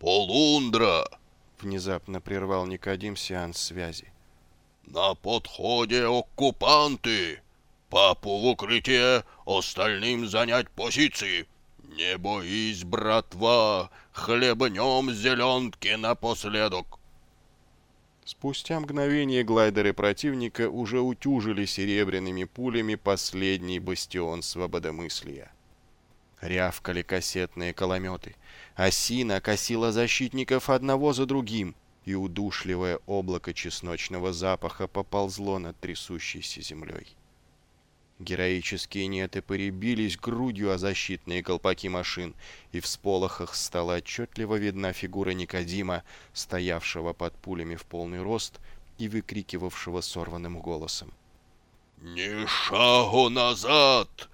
«Полундра!» — внезапно прервал Никодим сеанс связи. «На подходе оккупанты! Папу в укрытие, остальным занять позиции! Не боись, братва, хлебнем зеленки напоследок!» Спустя мгновение глайдеры противника уже утюжили серебряными пулями последний бастион свободомыслия. Рявкали кассетные колометы. Осина косила защитников одного за другим, и удушливое облако чесночного запаха поползло над трясущейся землей. Героические неты поребились грудью о защитные колпаки машин, и в сполохах стала отчетливо видна фигура Никодима, стоявшего под пулями в полный рост и выкрикивавшего сорванным голосом. «Ни шагу назад!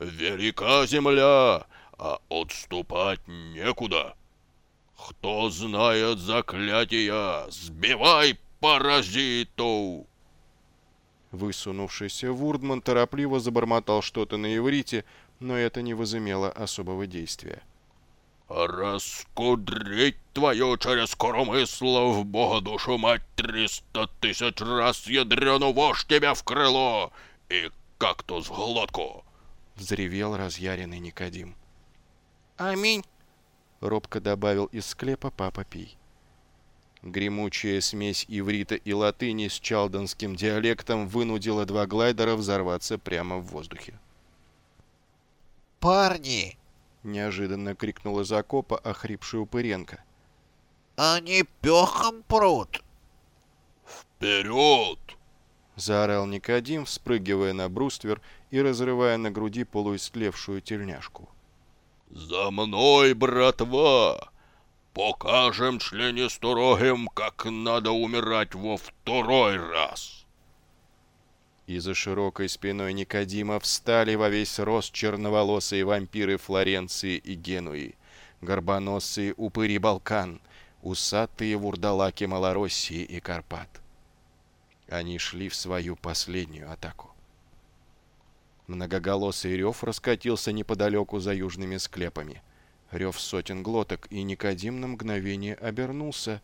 Велика земля, а отступать некуда! Кто знает заклятия, сбивай паразитов!» Высунувшийся Вурдман торопливо забормотал что-то на иврите, но это не возымело особого действия. «Раскудрить твою через коромысло в бога душу мать триста тысяч раз ядрену вошь тебя в крыло и кактус в глотку!» — взревел разъяренный Никодим. «Аминь!» — робко добавил из склепа Папа Пий. Гремучая смесь иврита и латыни с чалдонским диалектом вынудила два глайдера взорваться прямо в воздухе. «Парни!» — неожиданно крикнул из окопа охрипший Упыренко. «Они пехом прут!» «Вперед!» — заорал Никодим, вспрыгивая на бруствер и разрывая на груди полуистлевшую тельняшку. «За мной, братва! Покажем членисторогим, как надо умирать во второй раз!» И за широкой спиной Никодима встали во весь рост черноволосые вампиры Флоренции и Генуи, горбоносые упыри Балкан, усатые вурдалаки Малороссии и Карпат. Они шли в свою последнюю атаку. Многоголосый рев раскатился неподалеку за южными склепами. Рев сотен глоток, и Никодим на мгновение обернулся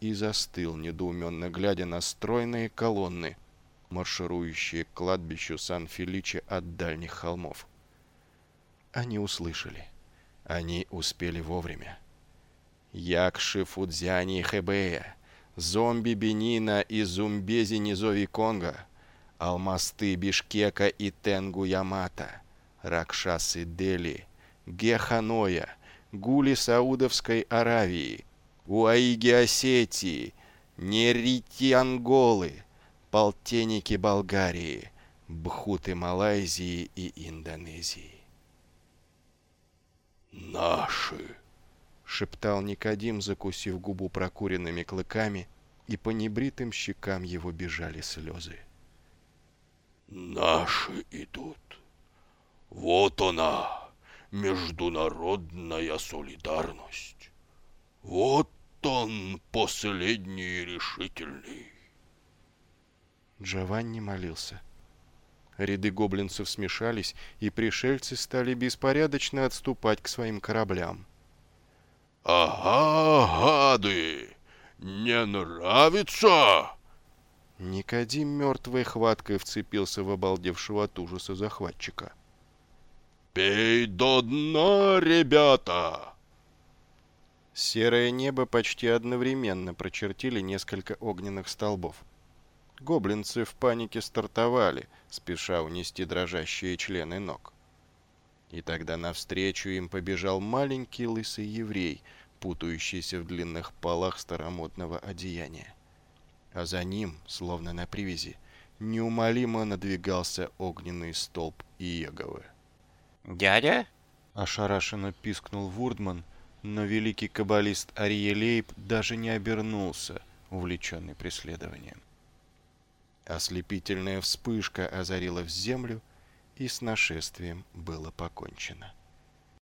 и застыл, недоуменно глядя на стройные колонны, марширующие к кладбищу Сан-Феличе от дальних холмов. Они услышали. Они успели вовремя. Якши Фудзяни Хэбэя, зомби Бенина и зумбези Низови Конго, алмасты Бишкека и Тенгу Ямата, Ракшасы Дели, Геханоя, Гули Саудовской Аравии, Уаиги Осетии, Нерити Анголы, полтенники Болгарии, Бхуты Малайзии и Индонезии. «Наши!» — шептал Никодим, закусив губу прокуренными клыками, и по небритым щекам его бежали слезы. «Наши идут. Вот она, международная солидарность. Вот он, последний решительный». Джованни молился. Ряды гоблинцев смешались, и пришельцы стали беспорядочно отступать к своим кораблям. «Ага, гады! Не нравится?» Никодим мертвой хваткой вцепился в обалдевшего от ужаса захватчика. «Пей до дна, ребята!» Серое небо почти одновременно прочертили несколько огненных столбов. Гоблинцы в панике стартовали, спеша унести дрожащие члены ног. И тогда навстречу им побежал маленький лысый еврей, путающийся в длинных полах старомодного одеяния. А за ним, словно на привязи, неумолимо надвигался огненный столб Иеговы. «Дядя?» — ошарашенно пискнул Вурдман, но великий каббалист Ариелейб даже не обернулся, увлеченный преследованием. Ослепительная вспышка озарила в землю, и с нашествием было покончено.